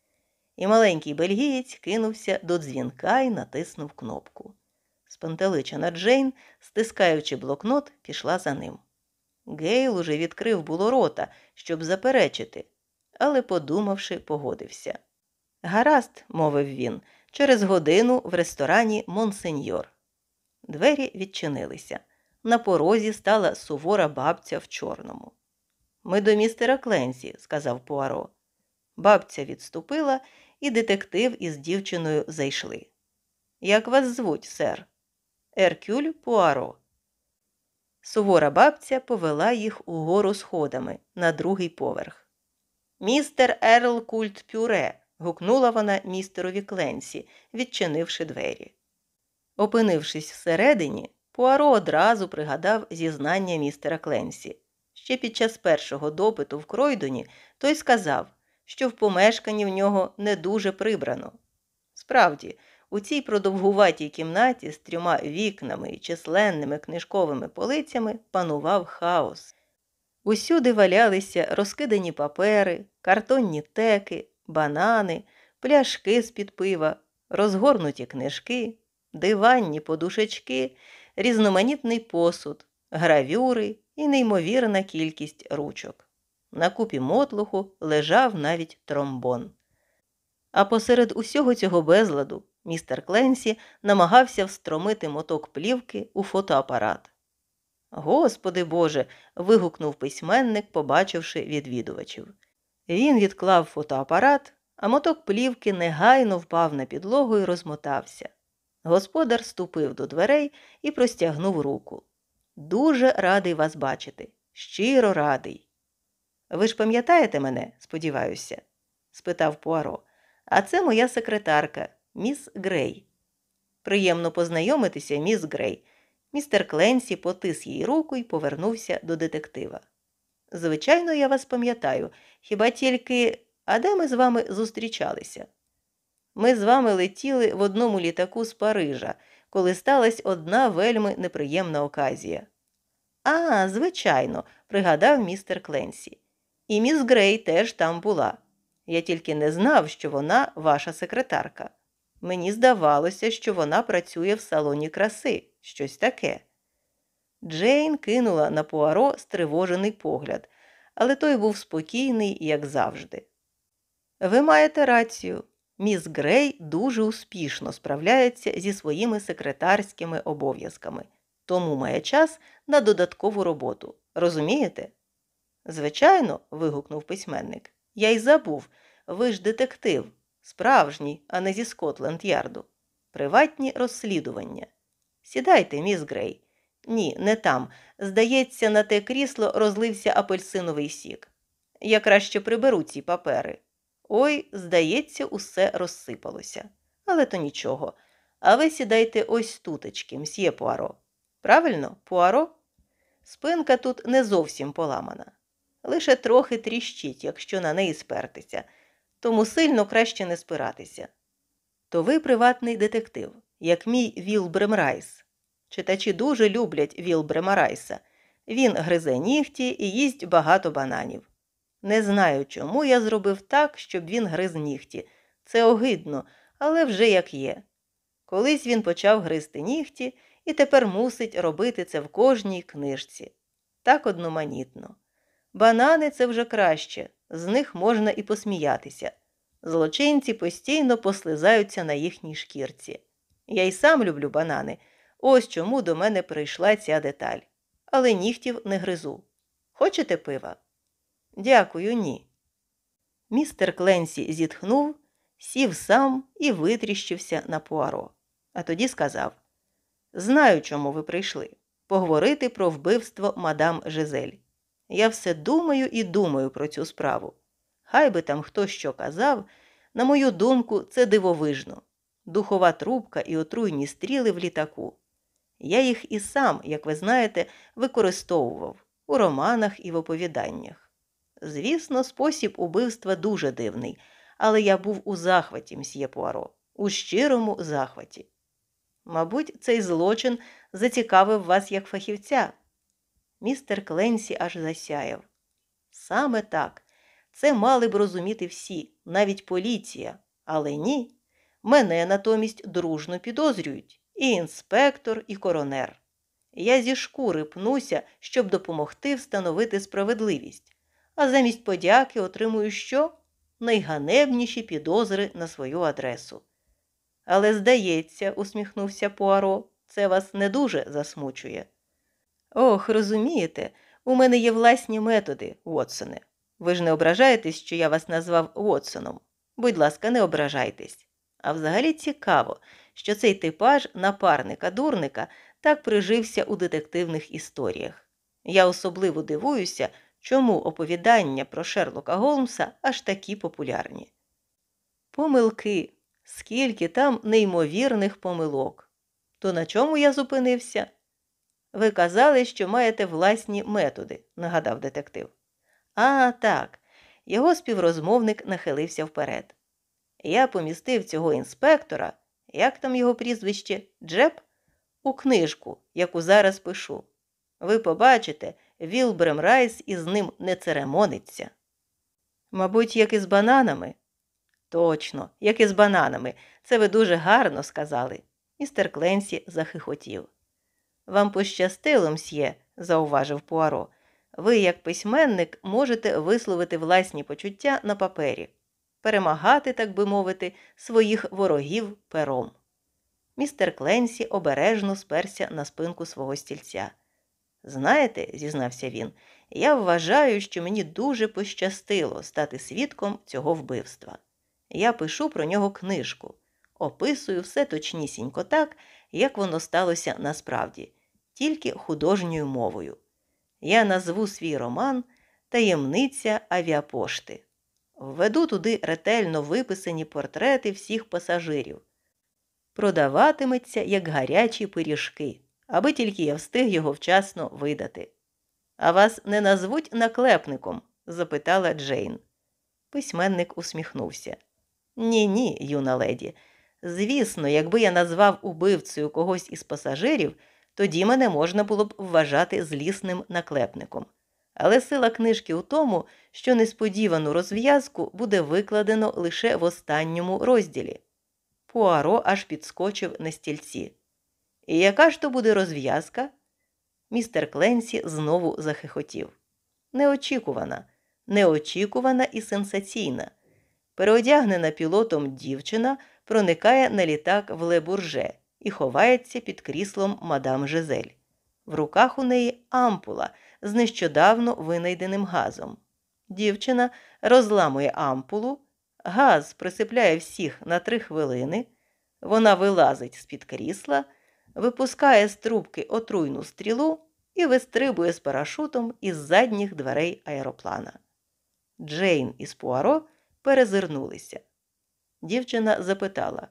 І маленький бельгієць кинувся до дзвінка і натиснув кнопку. Спантеличена Джейн, стискаючи блокнот, пішла за ним. Гейл уже відкрив було рота, щоб заперечити, але, подумавши, погодився. Гаразд, мовив він, через годину в ресторані Монсеньор. Двері відчинилися. На порозі стала сувора бабця в чорному. Ми до містера Кленсі, сказав Пуаро. Бабця відступила, і детектив із дівчиною зайшли. Як вас звуть, сер? Еркюль Пуаро. Сувора бабця повела їх угору сходами на другий поверх. Містер Ерл Культ Пюре. гукнула вона містерові Кленсі, відчинивши двері. Опинившись всередині, Пуаро одразу пригадав зізнання містера Кленсі. Ще під час першого допиту в Кройдоні той сказав, що в помешканні в нього не дуже прибрано. Справді, у цій продовгуватій кімнаті з трьома вікнами і численними книжковими полицями панував хаос. Усюди валялися розкидані папери, картонні теки, банани, пляшки з-під пива, розгорнуті книжки, диванні подушечки, різноманітний посуд, гравюри і неймовірна кількість ручок. На купі мотлуху лежав навіть тромбон. А посеред усього цього безладу містер Кленсі намагався встромити моток плівки у фотоапарат. Господи Боже. вигукнув письменник, побачивши відвідувачів. Він відклав фотоапарат, а моток плівки негайно впав на підлогу і розмотався. Господар ступив до дверей і простягнув руку. Дуже радий вас бачити, щиро радий. Ви ж пам'ятаєте мене, сподіваюся? спитав Пуаро. А це моя секретарка, міс Грей. Приємно познайомитися, міс Грей. Містер Кленсі потис їй руку і повернувся до детектива. Звичайно, я вас пам'ятаю, хіба тільки, а де ми з вами зустрічалися? Ми з вами летіли в одному літаку з Парижа, коли сталася одна вельми неприємна оказія. А, звичайно, пригадав містер Кленсі. І міс Грей теж там була. Я тільки не знав, що вона ваша секретарка. Мені здавалося, що вона працює в салоні краси, щось таке. Джейн кинула на Пуаро стривожений погляд, але той був спокійний, як завжди. Ви маєте рацію. Міс Грей дуже успішно справляється зі своїми секретарськими обов'язками, тому має час на додаткову роботу. Розумієте? Звичайно, вигукнув письменник. Я й забув. Ви ж детектив, справжній, а не зі Скотленд Ярду. Приватні розслідування. Сідайте, міс Грей. Ні, не там. Здається, на те крісло розлився апельсиновий сік. Я краще приберу ці папери. Ой, здається, усе розсипалося. Але то нічого. А ви сідайте ось тутечки, мсьє Пуаро. Правильно, Пуаро? Спинка тут не зовсім поламана. Лише трохи тріщить, якщо на неї спертися, тому сильно краще не спиратися. То ви приватний детектив, як мій Вілбрем Райс. Читачі дуже люблять Вілбрема Райса. Він гризе нігті і їсть багато бананів. Не знаю, чому я зробив так, щоб він гриз нігті. Це огидно, але вже як є. Колись він почав гризти нігті і тепер мусить робити це в кожній книжці. Так одноманітно. Банани це вже краще, з них можна і посміятися. Злочинці постійно послизаються на їхній шкірці. Я й сам люблю банани. Ось чому до мене прийшла ця деталь. Але нігтів не гризу. Хочете пива? Дякую, ні. Містер Кленсі зітхнув, сів сам і витріщився на пуаро. А тоді сказав Знаю, чому ви прийшли. Поговорити про вбивство мадам Жизель. Я все думаю і думаю про цю справу. Хай би там хто що казав, на мою думку, це дивовижно. Духова трубка і отруйні стріли в літаку. Я їх і сам, як ви знаєте, використовував у романах і в оповіданнях. Звісно, спосіб убивства дуже дивний, але я був у захваті, мсьє Пуаро, у щирому захваті. Мабуть, цей злочин зацікавив вас як фахівця. Містер Кленсі аж засяяв. Саме так. Це мали б розуміти всі, навіть поліція. Але ні. Мене натомість дружно підозрюють і інспектор, і коронер. Я зі шкури пнуся, щоб допомогти встановити справедливість, а замість подяки отримую що? Найганебніші підозри на свою адресу. Але, здається, усміхнувся Пуаро, це вас не дуже засмучує. Ох, розумієте, у мене є власні методи, Вотсоне. Ви ж не ображаєтесь, що я вас назвав Вотсоном. Будь ласка, не ображайтесь. А взагалі цікаво, що цей типаж напарника дурника так прижився у детективних історіях. Я особливо дивуюся, чому оповідання про Шерлока Голмса аж такі популярні. Помилки, скільки там неймовірних помилок. То на чому я зупинився? Ви казали, що маєте власні методи, нагадав детектив. А, так. Його співрозмовник нахилився вперед. Я помістив цього інспектора, як там його прізвище, Джеб, у книжку, яку зараз пишу. Ви побачите, Вілбрем Райс із ним не церемониться. Мабуть, як і з бананами. Точно, як і з бананами. Це ви дуже гарно сказали. Містер Кленсі захихотів. Вам пощастило, мсьє, зауважив Пуаро. Ви, як письменник, можете висловити власні почуття на папері, перемагати, так би мовити, своїх ворогів пером. Містер Кленсі обережно сперся на спинку свого стільця. Знаєте, зізнався він, я вважаю, що мені дуже пощастило стати свідком цього вбивства. Я пишу про нього книжку, описую все точнісінько так, як воно сталося насправді, тільки художньою мовою. Я назву свій роман Таємниця авіапошти. Введу туди ретельно виписані портрети всіх пасажирів. Продаватиметься як гарячі пиріжки, аби тільки я встиг його вчасно видати. А вас не назвуть наклепником? запитала Джейн. Письменник усміхнувся. Ні, ні, юна леді. Звісно, якби я назвав убивцею когось із пасажирів, тоді мене можна було б вважати злісним наклепником. Але сила книжки у тому, що несподівану розв'язку буде викладено лише в останньому розділі. Пуаро аж підскочив на стільці. І яка ж то буде розв'язка? Містер Кленсі знову захихотів. Неочікувана, неочікувана і сенсаційна. Переодягнена пілотом дівчина проникає на літак в Ле Бурже і ховається під кріслом мадам Жизель. В руках у неї ампула з нещодавно винайденим газом. Дівчина розламує ампулу, газ присипляє всіх на три хвилини, вона вилазить з-під крісла, випускає з трубки отруйну стрілу і вистрибує з парашутом із задніх дверей аероплана. Джейн із Пуаро перезирнулися. Дівчина запитала,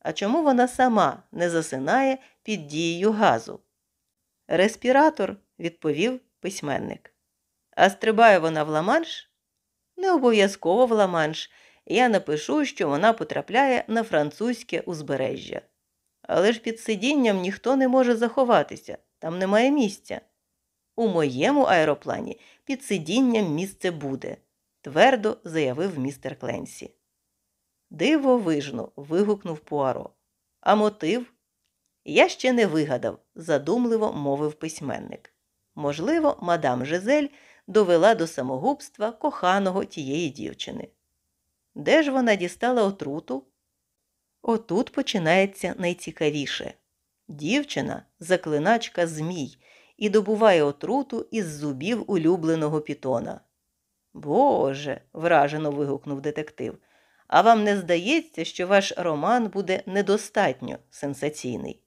а чому вона сама не засинає під дією газу? Респіратор, відповів письменник. А стрибає вона в Ла-Манш? Не обов'язково в Ла-Манш. Я напишу, що вона потрапляє на французьке узбережжя. Але ж під сидінням ніхто не може заховатися, там немає місця. У моєму аероплані під сидінням місце буде, твердо заявив містер Кленсі. Дивовижно. вигукнув Пуаро. А мотив? Я ще не вигадав, задумливо мовив письменник. Можливо, мадам Жизель довела до самогубства коханого тієї дівчини. Де ж вона дістала отруту? Отут починається найцікавіше. Дівчина заклиначка змій і добуває отруту із зубів улюбленого пітона. Боже, вражено вигукнув детектив. А вам не здається, що ваш роман буде недостатньо сенсаційний?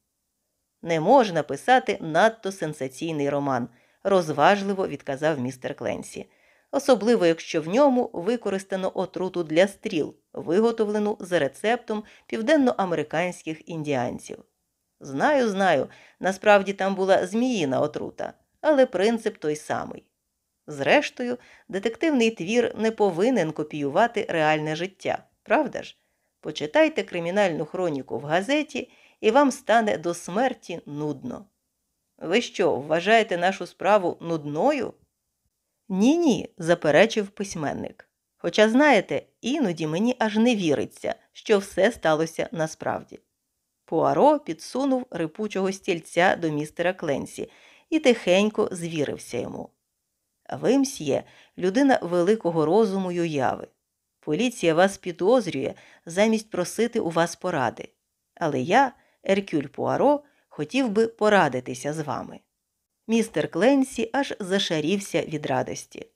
Не можна писати надто сенсаційний роман, розважливо відказав містер Кленсі, особливо якщо в ньому використано отруту для стріл, виготовлену за рецептом південноамериканських індіанців. Знаю, знаю, насправді там була зміїна отрута, але принцип той самий. Зрештою, детективний твір не повинен копіювати реальне життя, правда ж? Почитайте кримінальну хроніку в газеті, і вам стане до смерті нудно. Ви що, вважаєте нашу справу нудною? Ні, ні, заперечив письменник. Хоча, знаєте, іноді мені аж не віриться, що все сталося насправді. Пуаро підсунув рипучого стільця до містера Кленсі і тихенько звірився йому. Ви, мсьє, людина великого розуму й уяви. Поліція вас підозрює замість просити у вас поради. Але я, Еркюль Пуаро, хотів би порадитися з вами. Містер Кленсі аж зашарівся від радості.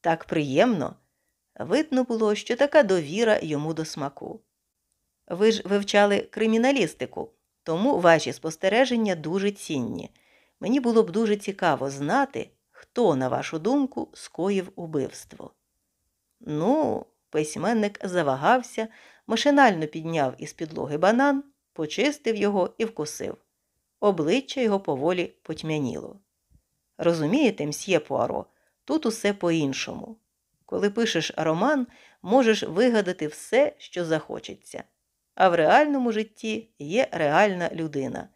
Так приємно. Видно було, що така довіра йому до смаку. Ви ж вивчали криміналістику, тому ваші спостереження дуже цінні. Мені було б дуже цікаво знати, хто, на вашу думку, скоїв убивство. Ну, письменник завагався, машинально підняв із підлоги банан, почистив його і вкусив. Обличчя його поволі потьмяніло. Розумієте, мсьє Пуаро, тут усе по-іншому. Коли пишеш роман, можеш вигадати все, що захочеться. А в реальному житті є реальна людина,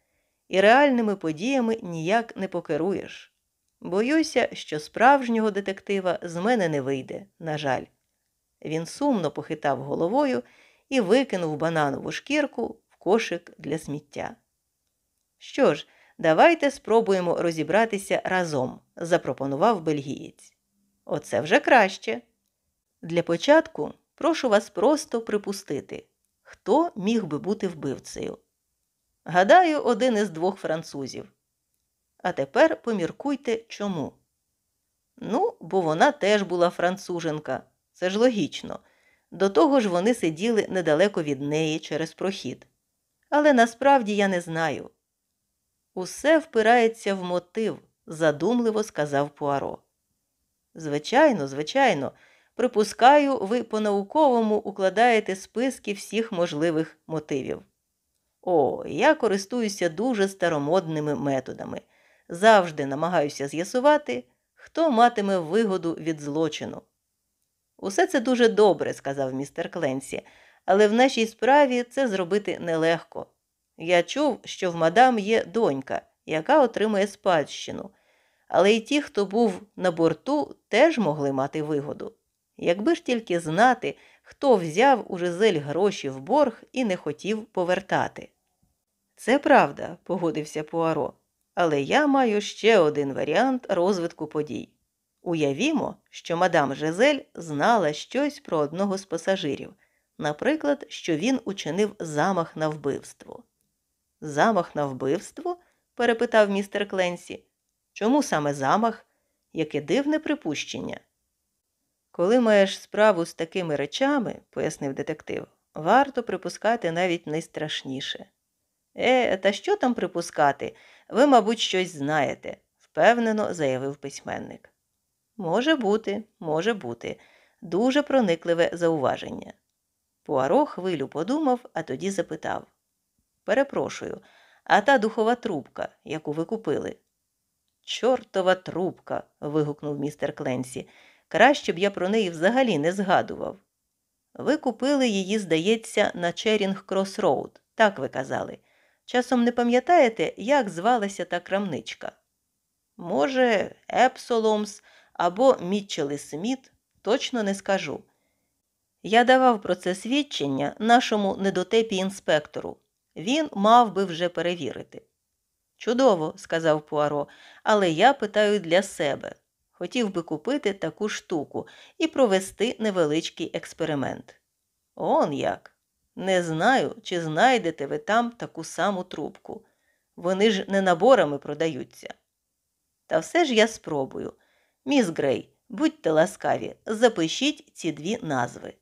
і реальними подіями ніяк не покеруєш. Боюся, що справжнього детектива з мене не вийде, на жаль. Він сумно похитав головою і викинув бананову шкірку в кошик для сміття. Що ж, давайте спробуємо розібратися разом, запропонував бельгієць. Оце вже краще. Для початку прошу вас просто припустити, хто міг би бути вбивцею. Гадаю, один із двох французів. А тепер поміркуйте чому. Ну, бо вона теж була француженка, це ж логічно. До того ж вони сиділи недалеко від неї через прохід. Але насправді я не знаю. Усе впирається в мотив, задумливо сказав Пуаро. Звичайно, звичайно, припускаю, ви по-науковому укладаєте списки всіх можливих мотивів. О, я користуюся дуже старомодними методами завжди намагаюся з'ясувати, хто матиме вигоду від злочину. Усе це дуже добре, сказав містер Кленсі, але в нашій справі це зробити нелегко. Я чув, що в мадам є донька, яка отримує спадщину, але й ті, хто був на борту, теж могли мати вигоду. Якби ж тільки знати, хто взяв у Жизель гроші в борг і не хотів повертати. Це правда, погодився Пуаро. Але я маю ще один варіант розвитку подій. Уявімо, що мадам Жизель знала щось про одного з пасажирів, наприклад, що він учинив замах на вбивство. Замах на вбивство? перепитав містер Кленсі. Чому саме замах? Яке дивне припущення. Коли маєш справу з такими речами, пояснив детектив, варто припускати навіть найстрашніше. Е, та що там припускати? Ви, мабуть, щось знаєте, впевнено заявив письменник. Може бути, може бути, дуже проникливе зауваження. Пуаро хвилю подумав, а тоді запитав Перепрошую, а та духова трубка, яку ви купили? Чортова трубка. вигукнув містер Кленсі. Краще б я про неї взагалі не згадував. Ви купили її, здається, на Черінг Крос Роуд, так ви казали. Часом не пам'ятаєте, як звалася та крамничка? Може, Епсоломс або Мітчел і Сміт, точно не скажу. Я давав про це свідчення нашому недотепі інспектору. Він мав би вже перевірити. Чудово, сказав Пуаро, але я питаю для себе. Хотів би купити таку штуку і провести невеличкий експеримент. Он як. Не знаю, чи знайдете ви там таку саму трубку. Вони ж не наборами продаються. Та все ж я спробую. Міс Грей, будьте ласкаві, запишіть ці дві назви.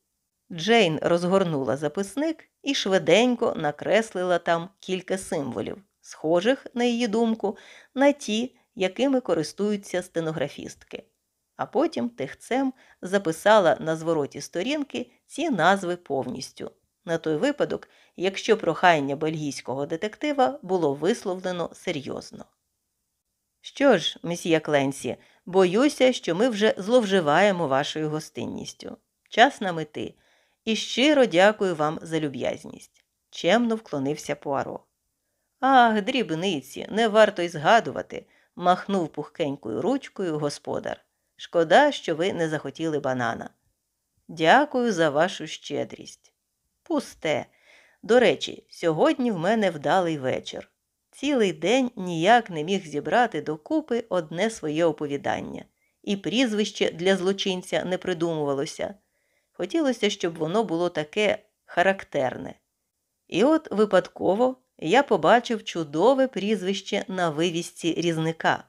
Джейн розгорнула записник і швиденько накреслила там кілька символів, схожих, на її думку, на ті, якими користуються стенографістки. А потім тихцем записала на звороті сторінки ці назви повністю, на той випадок, якщо прохання бельгійського детектива було висловлено серйозно. Що ж, месьє Кленсі, боюся, що ми вже зловживаємо вашою гостинністю. Час на мети. І щиро дякую вам за люб'язність. Чемно вклонився Пуаро. Ах, дрібниці, не варто й згадувати, махнув пухкенькою ручкою господар. Шкода, що ви не захотіли банана. Дякую за вашу щедрість. Пусте. До речі, сьогодні в мене вдалий вечір. Цілий день ніяк не міг зібрати докупи одне своє оповідання, і прізвище для злочинця не придумувалося. Хотілося, щоб воно було таке характерне. І от випадково я побачив чудове прізвище на вивісці різника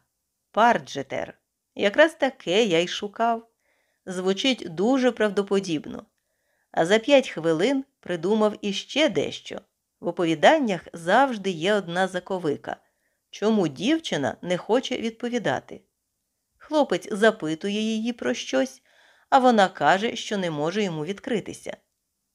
Парджетер. Якраз таке я й шукав. Звучить дуже правдоподібно. А за п'ять хвилин придумав іще дещо. В оповіданнях завжди є одна заковика чому дівчина не хоче відповідати. Хлопець запитує її про щось, а вона каже, що не може йому відкритися.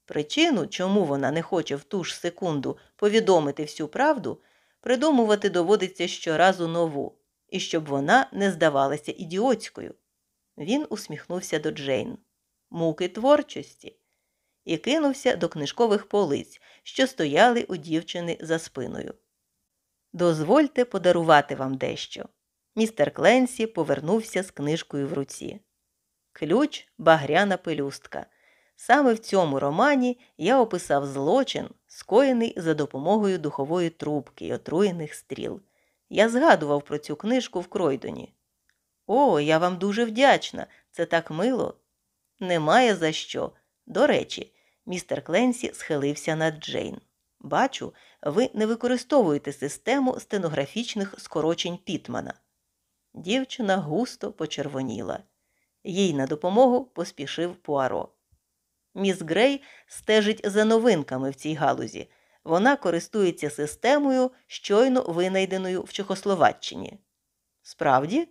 Причину, чому вона не хоче в ту ж секунду повідомити всю правду, придумувати доводиться щоразу нову, і щоб вона не здавалася ідіотською. Він усміхнувся до Джейн. Муки творчості і кинувся до книжкових полиць, що стояли у дівчини за спиною. Дозвольте подарувати вам дещо. Містер Кленсі повернувся з книжкою в руці. Ключ багряна пелюстка. Саме в цьому романі я описав злочин, скоєний за допомогою духової трубки й отруєних стріл. Я згадував про цю книжку в Кройдоні. О, я вам дуже вдячна. Це так мило. Немає за що. До речі, містер Кленсі схилився над Джейн. Бачу, ви не використовуєте систему стенографічних скорочень Пітмана. Дівчина густо почервоніла. Їй на допомогу поспішив Пуаро. Міс Грей стежить за новинками в цій галузі. Вона користується системою, щойно винайденою в Чехословаччині. Справді,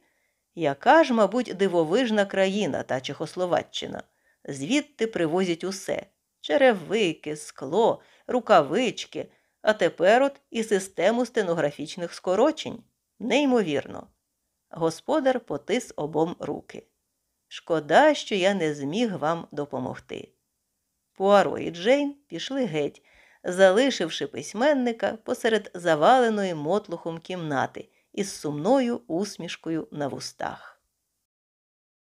яка ж, мабуть, дивовижна країна та Чехословаччина. Звідти привозять усе черевики, скло, рукавички, а тепер от і систему стенографічних скорочень. Неймовірно. Господар потис обом руки. Шкода, що я не зміг вам допомогти. Пуаро і Джейн пішли геть, залишивши письменника посеред заваленої мотлухом кімнати із сумною усмішкою на вустах.